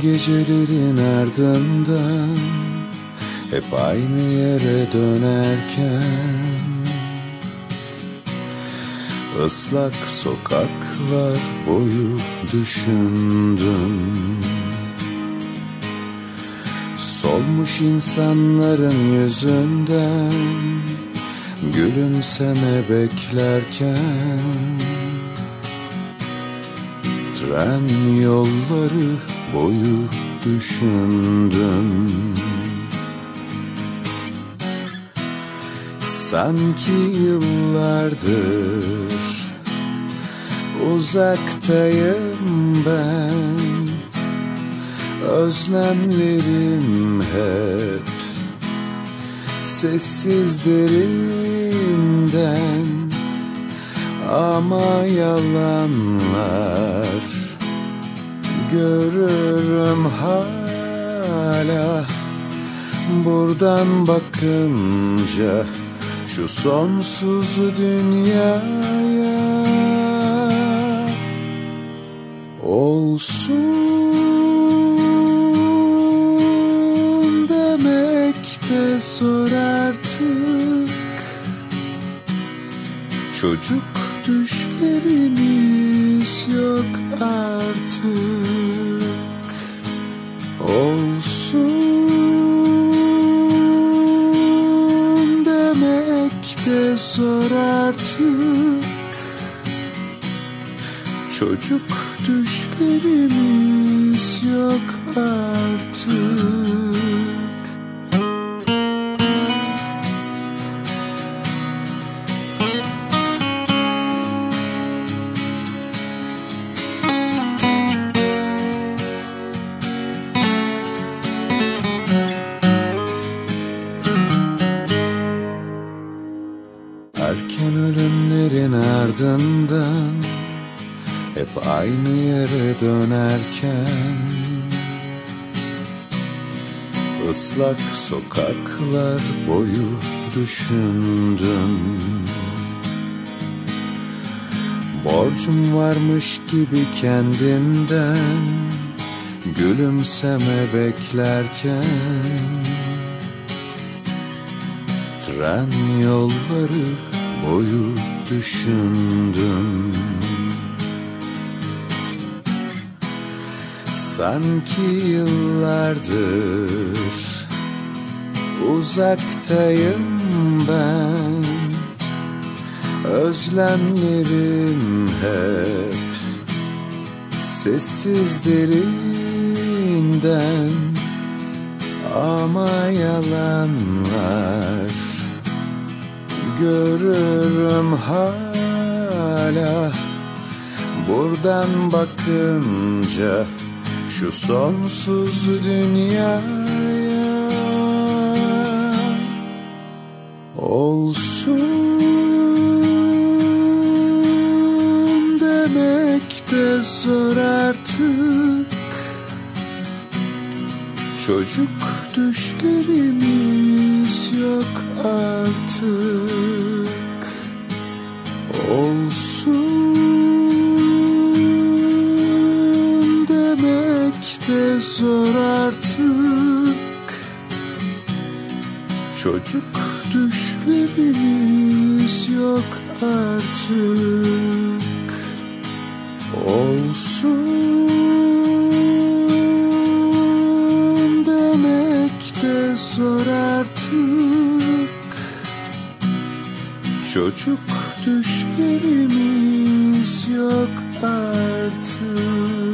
gecelerin ardından Hep aynı yere dönerken Islak sokaklar boyu düşündüm. Solmuş insanların yüzünden Gülümseme beklerken Tren yolları boyu düşündüm. Sanki yıllardır uzaktayım ben. Özlemlerim hep sessiz derinden. Ama yalanlar görürüm hala. Buradan bakınca şu sonsuz dünyaya Olsun demek de zor artık. Çocuk düşlerimiz yok artık. Olsun demek de zor artık. Çocuk düşlerimiz yok artık ardından hep aynı yere dönerken ıslak sokaklar boyu düşündüm. Borcum varmış gibi kendimden Gülümseme beklerken Tren yolları boyu düşündüm. Sanki yıllardır uzaktayım ben. Özlemlerim hep sessiz derinden. Ama yalanlar görürüm hala. Buradan bakınca şu sonsuz dünyaya Olsun demek de zor artık. Çocuk düşlerimiz yok artık. Olsun demek de zor artık. Çocuk düşlerimiz yok artık. Olsun artık. Çocuk düşlerimiz yok artık